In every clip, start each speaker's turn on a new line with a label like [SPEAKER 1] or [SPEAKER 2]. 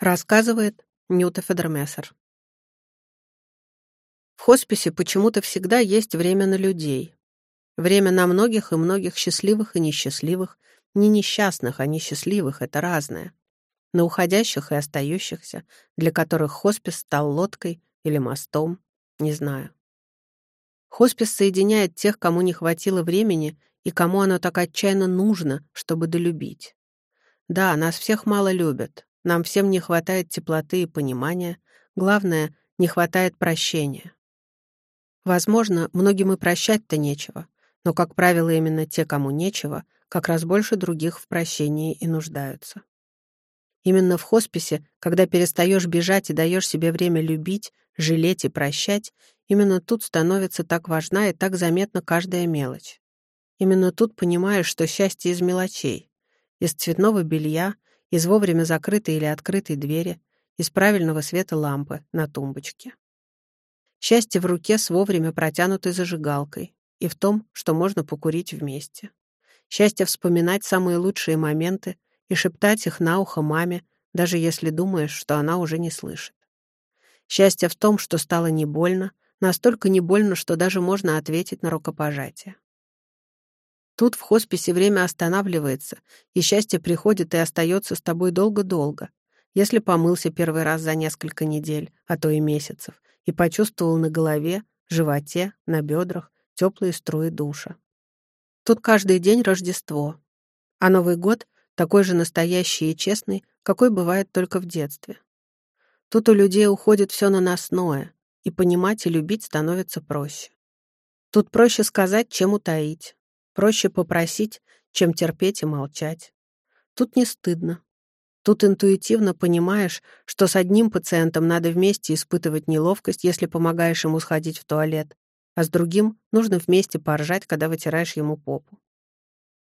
[SPEAKER 1] Рассказывает Нюта Федермессер. В хосписе почему-то всегда есть время на людей. Время на многих и многих счастливых и несчастливых. Не несчастных, а несчастливых — это разное. На уходящих и остающихся, для которых хоспис стал лодкой или мостом, не знаю. Хоспис соединяет тех, кому не хватило времени и кому оно так отчаянно нужно, чтобы долюбить. Да, нас всех мало любят, нам всем не хватает теплоты и понимания, главное, не хватает прощения. Возможно, многим и прощать-то нечего, но, как правило, именно те, кому нечего, как раз больше других в прощении и нуждаются. Именно в хосписе, когда перестаешь бежать и даешь себе время любить, жалеть и прощать, именно тут становится так важна и так заметна каждая мелочь. Именно тут понимаешь, что счастье из мелочей. Из цветного белья, из вовремя закрытой или открытой двери, из правильного света лампы на тумбочке. Счастье в руке с вовремя протянутой зажигалкой и в том, что можно покурить вместе. Счастье вспоминать самые лучшие моменты и шептать их на ухо маме, даже если думаешь, что она уже не слышит. Счастье в том, что стало не больно, настолько не больно, что даже можно ответить на рукопожатие. Тут в хосписе время останавливается, и счастье приходит и остается с тобой долго-долго. Если помылся первый раз за несколько недель, а то и месяцев, и почувствовал на голове, животе, на бедрах теплые струи душа. Тут каждый день Рождество, а Новый год такой же настоящий и честный, какой бывает только в детстве. Тут у людей уходит все наносное, и понимать и любить становится проще. Тут проще сказать, чем утаить, проще попросить, чем терпеть и молчать. Тут не стыдно. Тут интуитивно понимаешь, что с одним пациентом надо вместе испытывать неловкость, если помогаешь ему сходить в туалет, а с другим нужно вместе поржать, когда вытираешь ему попу.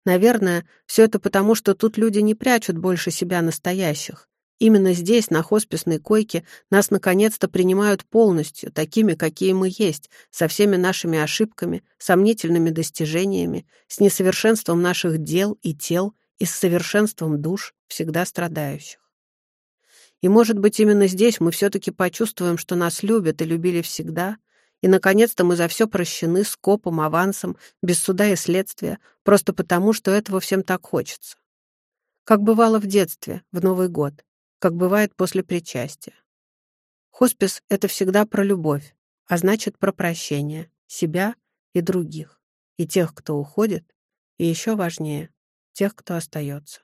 [SPEAKER 1] Наверное, все это потому, что тут люди не прячут больше себя настоящих. Именно здесь, на хосписной койке, нас наконец-то принимают полностью, такими, какие мы есть, со всеми нашими ошибками, сомнительными достижениями, с несовершенством наших дел и тел и с совершенством душ, всегда страдающих. И, может быть, именно здесь мы все-таки почувствуем, что нас любят и любили всегда — и, наконец-то, мы за все прощены скопом, авансом, без суда и следствия, просто потому, что этого всем так хочется. Как бывало в детстве, в Новый год, как бывает после причастия. Хоспис — это всегда про любовь, а значит, про прощение себя и других, и тех, кто уходит, и еще важнее, тех, кто остается.